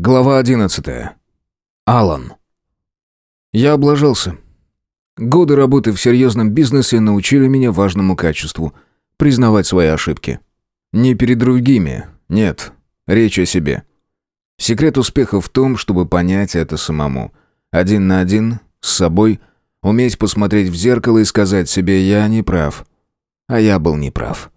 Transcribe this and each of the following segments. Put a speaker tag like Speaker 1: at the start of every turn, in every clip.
Speaker 1: Глава 11. Алан. Я облажался. Годы работы в серьезном бизнесе научили меня важному качеству признавать свои ошибки. Не перед другими, нет, речь о себе. Секрет успеха в том, чтобы понять это самому. Один на один, с собой, уметь посмотреть в зеркало и сказать себе «я не прав». А я был неправ.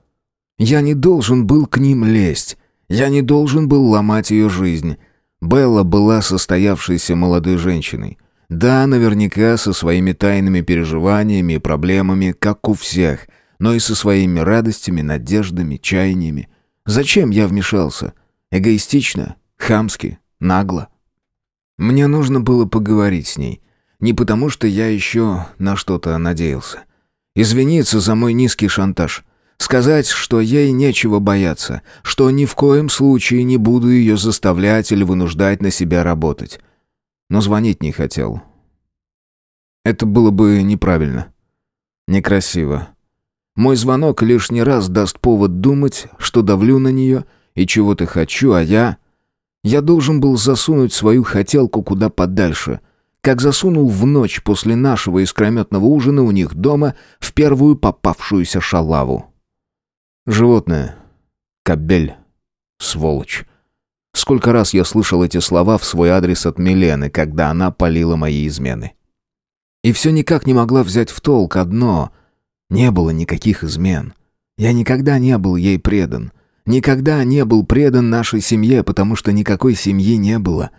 Speaker 1: Я не должен был к ним лезть. Я не должен был ломать ее жизнь. Белла была состоявшейся молодой женщиной. Да, наверняка со своими тайными переживаниями и проблемами, как у всех, но и со своими радостями, надеждами, чаяниями. Зачем я вмешался? Эгоистично, хамски, нагло. Мне нужно было поговорить с ней. Не потому, что я еще на что-то надеялся. Извиниться за мой низкий шантаж. Сказать, что ей нечего бояться, что ни в коем случае не буду ее заставлять или вынуждать на себя работать. Но звонить не хотел. Это было бы неправильно. Некрасиво. Мой звонок лишний раз даст повод думать, что давлю на нее и чего-то хочу, а я... Я должен был засунуть свою хотелку куда подальше — как засунул в ночь после нашего искрометного ужина у них дома в первую попавшуюся шалаву. Животное. Кобель. Сволочь. Сколько раз я слышал эти слова в свой адрес от Милены, когда она полила мои измены. И все никак не могла взять в толк одно. Не было никаких измен. Я никогда не был ей предан. Никогда не был предан нашей семье, потому что никакой семьи не было.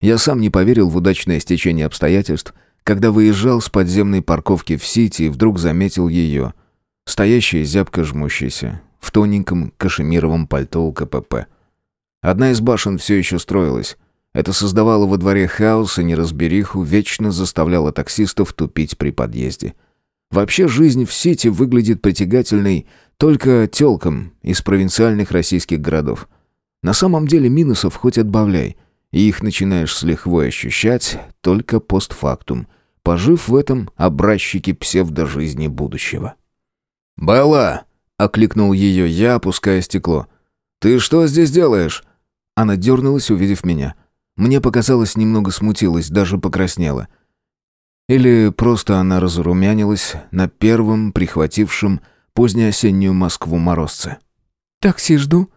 Speaker 1: Я сам не поверил в удачное стечение обстоятельств, когда выезжал с подземной парковки в Сити и вдруг заметил ее — стоящая зябко жмущаяся, в тоненьком кашемировом пальто у КПП. Одна из башен все еще строилась. Это создавало во дворе хаос и неразбериху, вечно заставляло таксистов тупить при подъезде. Вообще жизнь в Сити выглядит притягательной только тёлкам из провинциальных российских городов. На самом деле минусов хоть отбавляй, и их начинаешь с лихвой ощущать только постфактум, пожив в этом образчике псевдожизни будущего.
Speaker 2: «Белла!» — окликнул ее я, опуская стекло. «Ты что здесь делаешь?»
Speaker 1: Она дернулась, увидев меня. Мне показалось, немного смутилась, даже покраснела. Или просто она разрумянилась на первом прихватившем позднеосеннюю Москву морозце.
Speaker 3: «Такси жду.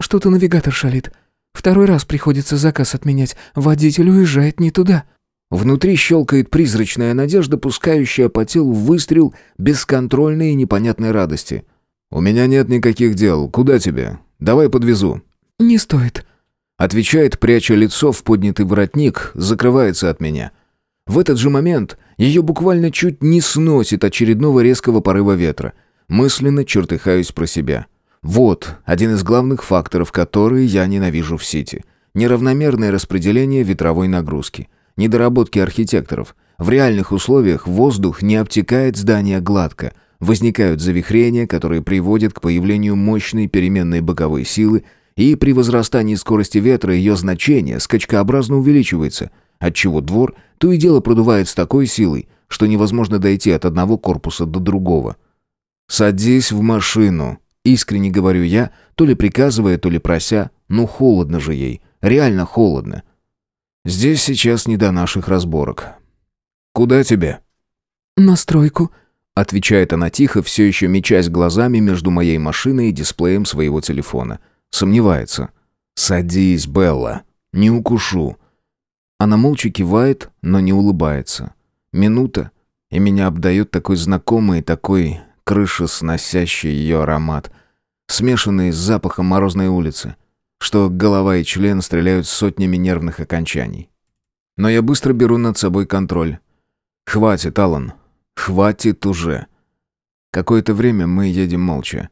Speaker 3: Что-то навигатор шалит. Второй раз приходится заказ отменять. Водитель уезжает не туда».
Speaker 1: Внутри щелкает призрачная надежда, пускающая по телу выстрел бесконтрольной и непонятной радости.
Speaker 2: «У меня нет никаких дел. Куда тебе? Давай подвезу».
Speaker 3: «Не стоит», —
Speaker 1: отвечает, пряча лицо в поднятый воротник, закрывается от меня. В этот же момент ее буквально чуть не сносит очередного резкого порыва ветра. Мысленно чертыхаюсь про себя. Вот один из главных факторов, которые я ненавижу в Сити. Неравномерное распределение ветровой нагрузки недоработки архитекторов. В реальных условиях воздух не обтекает здание гладко. Возникают завихрения, которые приводят к появлению мощной переменной боковой силы, и при возрастании скорости ветра ее значение скачкообразно увеличивается, отчего двор то и дело продувает с такой силой, что невозможно дойти от одного корпуса до другого. «Садись в машину», — искренне говорю я, то ли приказывая, то ли прося, ну холодно же ей, реально холодно. Здесь сейчас не до наших разборок. Куда тебе?
Speaker 3: На стройку,
Speaker 1: отвечает она тихо, все еще мечась глазами между моей машиной и дисплеем своего телефона. Сомневается. Садись, Белла, не укушу. Она молча кивает, но не улыбается. Минута, и меня обдает такой знакомый, такой крышесносящий ее аромат, смешанный с запахом морозной улицы что голова и член стреляют сотнями нервных окончаний. Но я быстро беру над собой контроль. Хватит, Алан. Хватит уже. Какое-то время мы едем молча.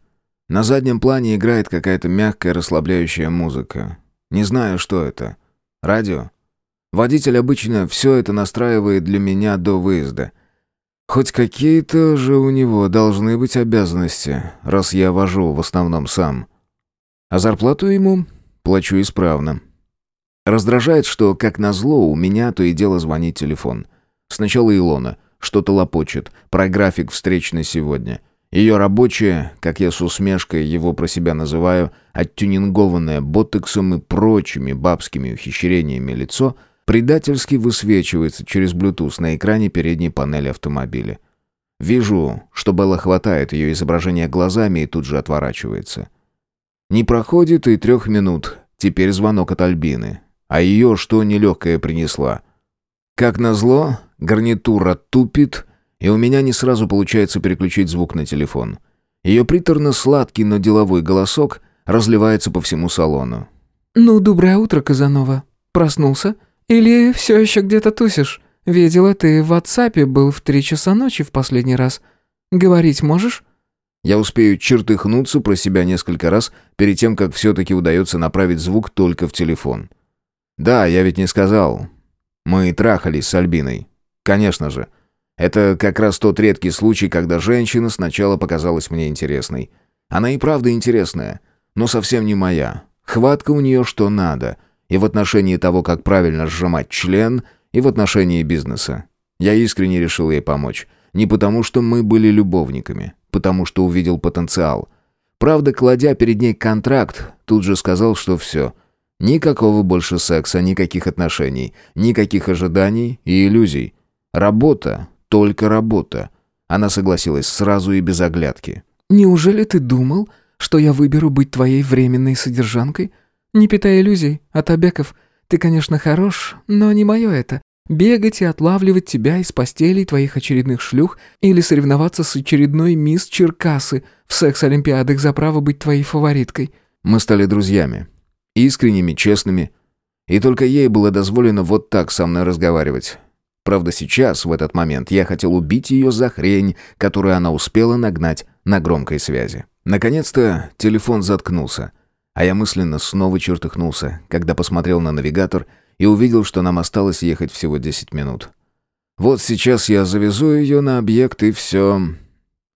Speaker 1: На заднем плане играет какая-то мягкая расслабляющая музыка. Не знаю, что это. Радио? Водитель обычно все это настраивает для меня до выезда. Хоть какие-то же у него должны быть обязанности, раз я вожу в основном сам. А зарплату ему плачу исправно. Раздражает, что, как назло, у меня то и дело звонит телефон. Сначала Илона, что-то лопочет, про график встреч на сегодня. Ее рабочее, как я с усмешкой его про себя называю, оттюнингованное ботексом и прочими бабскими ухищрениями лицо, предательски высвечивается через Bluetooth на экране передней панели автомобиля. Вижу, что Белла хватает ее изображение глазами и тут же отворачивается. Не проходит и трех минут. Теперь звонок от Альбины. А ее что нелегкое принесла. Как назло, гарнитура тупит, и у меня не сразу получается переключить звук на телефон. Ее приторно-сладкий, но деловой голосок разливается по всему салону.
Speaker 3: «Ну, доброе утро, Казанова. Проснулся? Или все еще где-то тусишь? Видела, ты в WhatsApp был в три часа ночи в последний раз. Говорить можешь?»
Speaker 1: Я успею чертыхнуться про себя несколько раз перед тем, как все-таки удается направить звук только в телефон. Да, я ведь не сказал. Мы трахались с Альбиной. Конечно же. Это как раз тот редкий случай, когда женщина сначала показалась мне интересной. Она и правда интересная, но совсем не моя. Хватка у нее что надо. И в отношении того, как правильно сжимать член, и в отношении бизнеса. Я искренне решил ей помочь. Не потому, что мы были любовниками, потому что увидел потенциал. Правда, кладя перед ней контракт, тут же сказал, что все. Никакого больше секса, никаких отношений, никаких ожиданий и иллюзий. Работа, только работа. Она согласилась сразу и без оглядки.
Speaker 3: «Неужели ты думал, что я выберу быть твоей временной содержанкой? Не питай иллюзий, Атабеков. Ты, конечно, хорош, но не мое это. Бегать и отлавливать тебя из постелей твоих очередных шлюх или соревноваться с очередной мисс Черкасы в секс-олимпиадах за право быть твоей фавориткой.
Speaker 1: Мы стали друзьями. Искренними, честными. И только ей было дозволено вот так со мной разговаривать. Правда, сейчас, в этот момент, я хотел убить ее за хрень, которую она успела нагнать на громкой связи. Наконец-то телефон заткнулся. А я мысленно снова чертыхнулся, когда посмотрел на навигатор — и увидел, что нам осталось ехать всего 10 минут. Вот сейчас я завезу ее на объект, и все.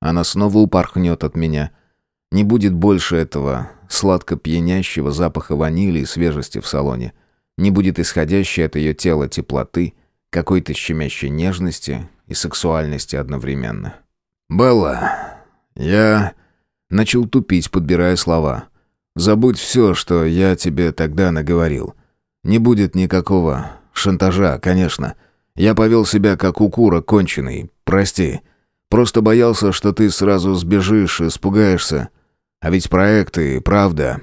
Speaker 1: Она снова упорхнет от меня. Не будет больше этого сладко пьянящего запаха ванили и свежести в салоне. Не будет исходящей от ее тела теплоты, какой-то щемящей нежности и сексуальности одновременно. «Белла, я...» Начал тупить, подбирая слова. «Забудь все, что я тебе тогда наговорил. Не будет никакого шантажа, конечно. Я повел себя как укура конченый. Прости. Просто боялся, что ты сразу сбежишь, испугаешься. А ведь проект и правда...»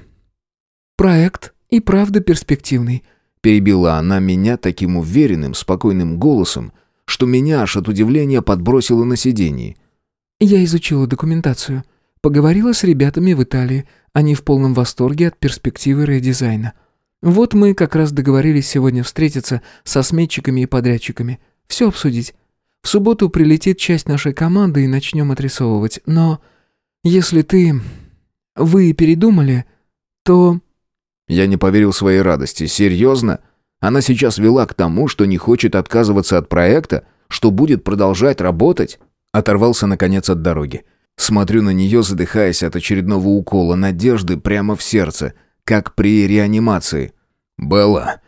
Speaker 3: «Проект и правда перспективный», —
Speaker 1: перебила она меня таким уверенным, спокойным голосом, что меня аж от удивления подбросило на сиденье.
Speaker 3: «Я изучила документацию. Поговорила с ребятами в Италии. Они в полном восторге от перспективы редизайна. Вот мы как раз договорились сегодня встретиться со сметчиками и подрядчиками. Все обсудить. В субботу прилетит часть нашей команды и начнем отрисовывать. Но если ты... Вы передумали, то...
Speaker 1: Я не поверил своей радости. Серьезно? Она сейчас вела к тому, что не хочет отказываться от проекта, что будет продолжать работать? Оторвался, наконец, от дороги. Смотрю на нее, задыхаясь от очередного укола надежды прямо в сердце, как при реанимации. «Белла,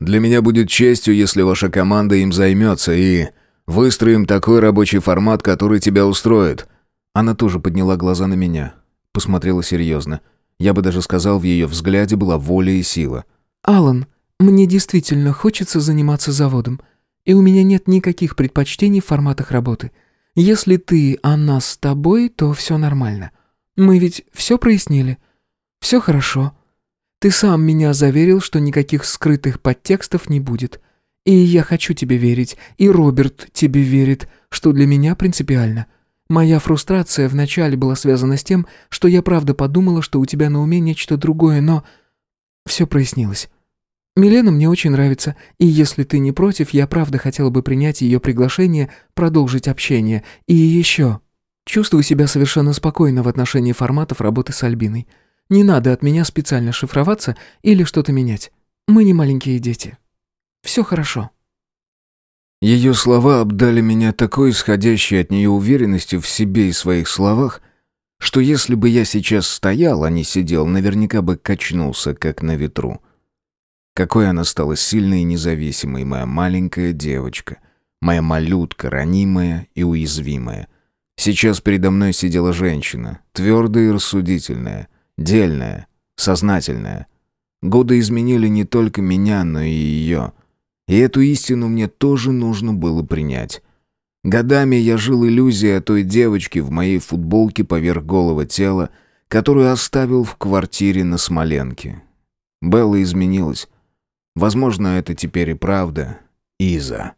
Speaker 1: для меня будет честью, если ваша команда им займется, и выстроим такой рабочий формат, который тебя устроит». Она тоже подняла глаза на меня, посмотрела серьезно. Я бы даже сказал, в ее взгляде была воля и сила.
Speaker 3: «Алан, мне действительно хочется заниматься заводом, и у меня нет никаких предпочтений в форматах работы. Если ты, а нас с тобой, то все нормально. Мы ведь все прояснили. Все хорошо. Ты сам меня заверил, что никаких скрытых подтекстов не будет. И я хочу тебе верить, и Роберт тебе верит, что для меня принципиально. Моя фрустрация вначале была связана с тем, что я правда подумала, что у тебя на уме нечто другое, но... Все прояснилось. Милена мне очень нравится, и если ты не против, я правда хотела бы принять ее приглашение, продолжить общение. И еще. Чувствую себя совершенно спокойно в отношении форматов работы с Альбиной. Не надо от меня специально шифроваться или что-то менять. Мы не маленькие дети. Все хорошо».
Speaker 1: Ее слова обдали меня такой исходящей от нее уверенностью в себе и своих словах, что если бы я сейчас стоял, а не сидел, наверняка бы качнулся, как на ветру. Какой она стала сильной и независимой, моя маленькая девочка, моя малютка, ранимая и уязвимая. Сейчас передо мной сидела женщина, твердая и рассудительная, дельная, сознательная. Годы изменили не только меня, но и ее. И эту истину мне тоже нужно было принять. Годами я жил иллюзией о той девочке в моей футболке поверх голого тела, которую оставил в квартире на Смоленке. Белла изменилась. Возможно, это теперь и правда. Иза.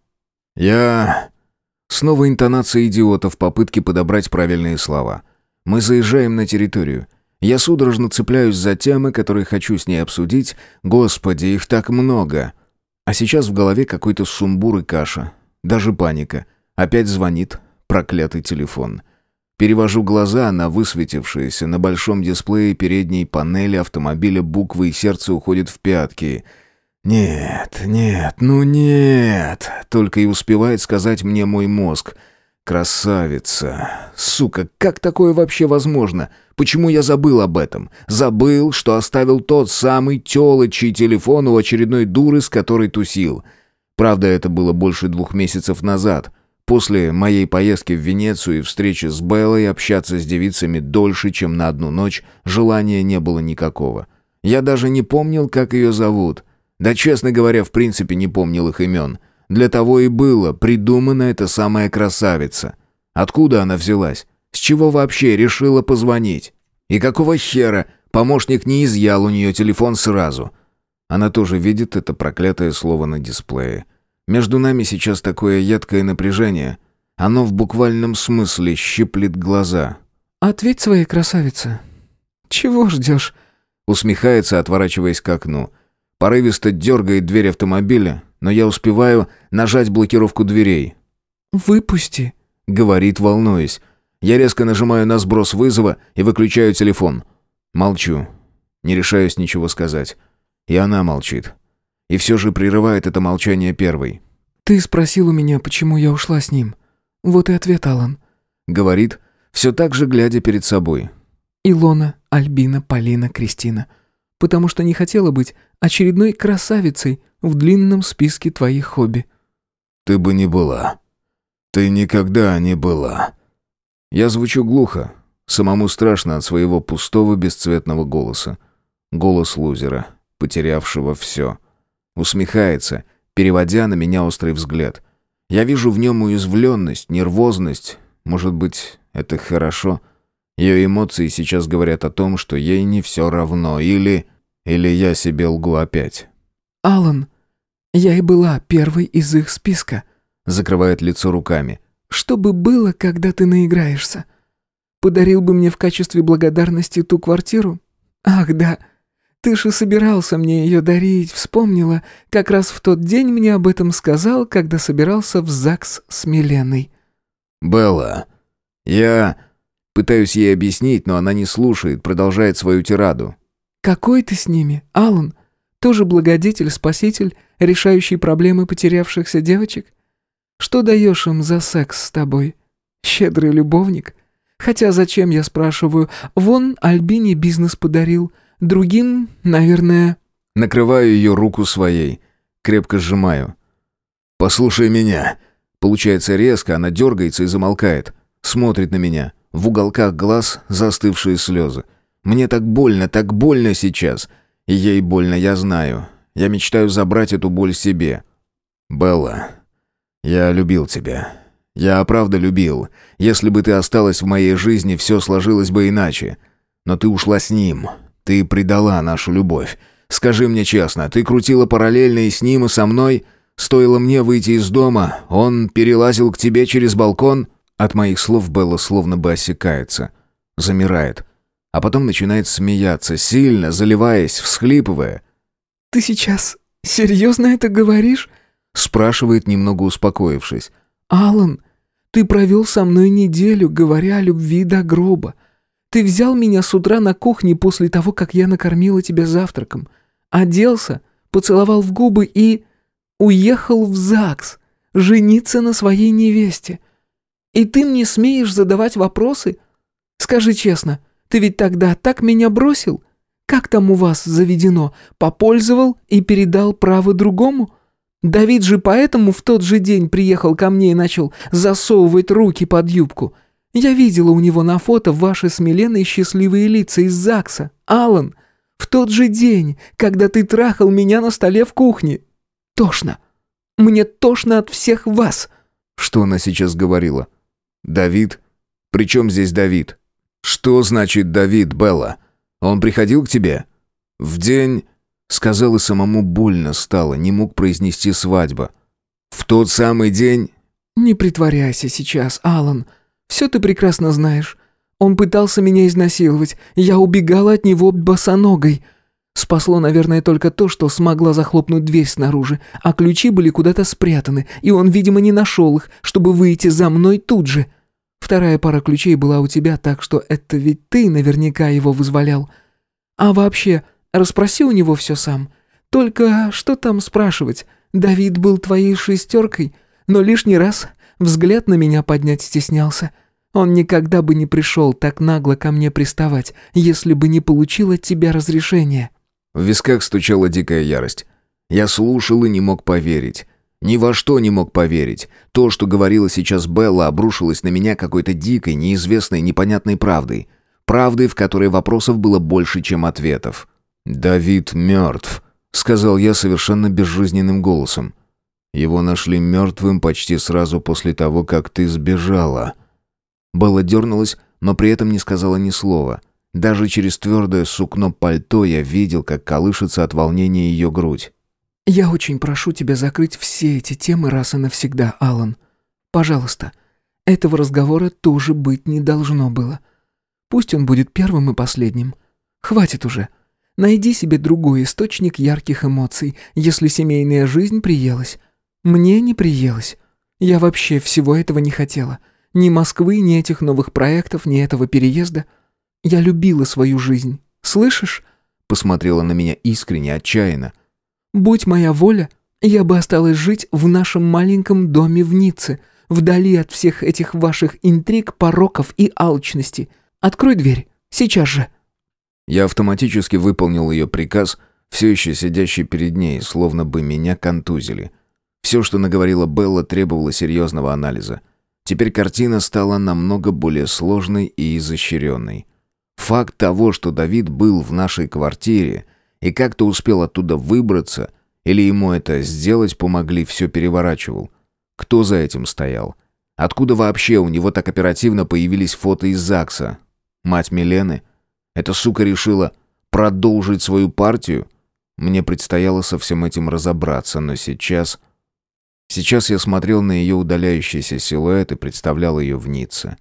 Speaker 1: Я... Снова интонация идиота в попытке подобрать правильные слова. Мы заезжаем на территорию. Я судорожно цепляюсь за темы, которые хочу с ней обсудить. Господи, их так много. А сейчас в голове какой-то сумбур и каша. Даже паника. Опять звонит проклятый телефон. Перевожу глаза на высветившиеся на большом дисплее передней панели автомобиля буквы и сердце уходит в пятки. «Нет, нет, ну нет!» Только и успевает сказать мне мой мозг. «Красавица! Сука, как такое вообще возможно? Почему я забыл об этом? Забыл, что оставил тот самый тёлочий телефон у очередной дуры, с которой тусил. Правда, это было больше двух месяцев назад». После моей поездки в Венецию и встречи с Беллой общаться с девицами дольше, чем на одну ночь, желания не было никакого. Я даже не помнил, как ее зовут. Да, честно говоря, в принципе не помнил их имен. Для того и было придумана эта самая красавица. Откуда она взялась? С чего вообще решила позвонить? И какого хера помощник не изъял у нее телефон сразу? Она тоже видит это проклятое слово на дисплее. Между нами сейчас такое едкое напряжение. Оно в буквальном смысле щиплет глаза.
Speaker 3: «Ответь своей красавице. Чего ждешь?»
Speaker 1: Усмехается, отворачиваясь к окну. Порывисто дергает дверь автомобиля, но я успеваю нажать блокировку дверей.
Speaker 3: «Выпусти», —
Speaker 1: говорит, волнуясь. Я резко нажимаю на сброс вызова и выключаю телефон. Молчу. Не решаюсь ничего сказать. И она молчит. И все же прерывает это молчание первой.
Speaker 3: «Ты спросил у меня, почему я ушла с ним. Вот и ответ, Алан.
Speaker 1: Говорит, все так же глядя перед собой.
Speaker 3: «Илона, Альбина, Полина, Кристина. Потому что не хотела быть очередной красавицей в длинном списке твоих хобби».
Speaker 1: «Ты бы не была. Ты никогда не была». Я звучу глухо. Самому страшно от своего пустого бесцветного голоса. Голос лузера, потерявшего все. Усмехается, переводя на меня острый взгляд. Я вижу в нем уязвленность, нервозность. Может быть, это хорошо. Ее эмоции сейчас говорят о том, что ей не все равно. Или... Или я себе лгу опять.
Speaker 3: «Алан, я и была первой из их списка», — закрывает лицо руками. «Что бы было, когда ты наиграешься? Подарил бы мне в качестве благодарности ту квартиру? Ах, да, ты же собирался мне ее дарить, вспомнила. Как раз в тот день мне об этом сказал, когда собирался в ЗАГС с Миленой».
Speaker 1: «Белла, я...» Пытаюсь ей объяснить, но она не слушает, продолжает свою тираду.
Speaker 3: «Какой ты с ними, Алан? Тоже благодетель, спаситель, решающий проблемы потерявшихся девочек? Что даешь им за секс с тобой? Щедрый любовник? Хотя зачем, я спрашиваю, вон Альбине бизнес подарил, Другим, наверное...»
Speaker 1: Накрываю ее руку своей, крепко сжимаю. «Послушай меня». Получается резко, она дергается и замолкает. Смотрит на меня. В уголках глаз застывшие слезы. Мне так больно, так больно сейчас. И ей больно, я знаю. Я мечтаю забрать эту боль себе. Белла, я любил тебя. Я правда любил. Если бы ты осталась в моей жизни, все сложилось бы иначе. Но ты ушла с ним. Ты предала нашу любовь. Скажи мне честно, ты крутила параллельно и с ним, и со мной? Стоило мне выйти из дома, он перелазил к тебе через балкон?» От моих слов Белла словно бы осекается. Замирает. А потом начинает смеяться, сильно, заливаясь, всхлипывая.
Speaker 3: «Ты сейчас серьезно это говоришь?»
Speaker 1: Спрашивает, немного успокоившись.
Speaker 3: «Алан, ты провел со мной неделю, говоря о любви до гроба. Ты взял меня с утра на кухне после того, как я накормила тебя завтраком, оделся, поцеловал в губы и... уехал в ЗАГС, жениться на своей невесте. И ты мне смеешь задавать вопросы? Скажи честно, ты ведь тогда так меня бросил? Как там у вас заведено? Попользовал и передал право другому? Давид же поэтому в тот же день приехал ко мне и начал засовывать руки под юбку. Я видела у него на фото ваши с Миленой счастливые лица из ЗАГСа. Алан, в тот же день, когда ты трахал меня на столе в кухне. Тошно. Мне тошно от всех вас.
Speaker 1: Что она сейчас говорила? Давид? Причем здесь Давид? Что значит Давид, Белла? Он приходил к тебе? В день... Сказал и самому больно стало, не мог произнести свадьба. В тот самый день...
Speaker 3: Не притворяйся сейчас, Алан. Все ты прекрасно знаешь. Он пытался меня изнасиловать. Я убегала от него босоногой. Спасло, наверное, только то, что смогла захлопнуть дверь снаружи, а ключи были куда-то спрятаны, и он, видимо, не нашел их, чтобы выйти за мной тут же. Вторая пара ключей была у тебя, так что это ведь ты наверняка его вызволял. А вообще, расспроси у него все сам. Только что там спрашивать? Давид был твоей шестеркой, но лишний раз взгляд на меня поднять стеснялся. Он никогда бы не пришел так нагло ко мне приставать, если бы не получил от тебя разрешения».
Speaker 1: В висках стучала дикая ярость. Я слушал и не мог поверить. Ни во что не мог поверить. То, что говорила сейчас Белла, обрушилось на меня какой-то дикой, неизвестной, непонятной правдой. Правдой, в которой вопросов было больше, чем ответов. «Давид мертв», — сказал я совершенно безжизненным голосом. «Его нашли мертвым почти сразу после того, как ты сбежала». Белла дернулась, но при этом не сказала ни слова. Даже через твердое сукно пальто я видел, как колышется от волнения ее грудь.
Speaker 3: «Я очень прошу тебя закрыть все эти темы раз и навсегда, Алан. Пожалуйста. Этого разговора тоже быть не должно было. Пусть он будет первым и последним. Хватит уже. Найди себе другой источник ярких эмоций, если семейная жизнь приелась. Мне не приелась. Я вообще всего этого не хотела. Ни Москвы, ни этих новых проектов, ни этого переезда. Я любила свою жизнь. Слышишь?»
Speaker 1: Посмотрела на меня искренне, отчаянно.
Speaker 3: «Будь моя воля, я бы осталась жить в нашем маленьком доме в Ницце, вдали от всех этих ваших интриг, пороков и алчности. Открой дверь, сейчас же».
Speaker 1: Я автоматически выполнил ее приказ, все еще сидящий перед ней, словно бы меня контузили. Все, что наговорила Белла, требовало серьезного анализа. Теперь картина стала намного более сложной и изощренной. Факт того, что Давид был в нашей квартире и как-то успел оттуда выбраться, или ему это сделать помогли, все переворачивал. Кто за этим стоял? Откуда вообще у него так оперативно появились фото из ЗАГСа? Мать Милены? Эта сука решила продолжить свою партию? Мне предстояло со всем этим разобраться, но сейчас... Сейчас я смотрел на ее удаляющийся силуэт и представлял ее в Ницце.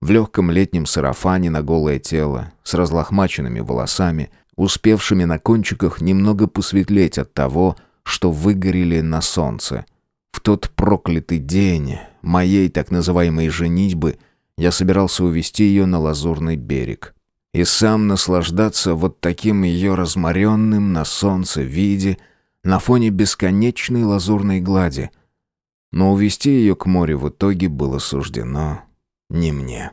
Speaker 1: В легком летнем сарафане на голое тело, с разлохмаченными волосами, успевшими на кончиках немного посветлеть от того, что выгорели на солнце. В тот проклятый день моей так называемой женитьбы я собирался увести ее на лазурный берег. И сам наслаждаться вот таким ее разморенным на солнце виде на фоне бесконечной лазурной глади — но увести ее к морю в итоге было суждено не мне.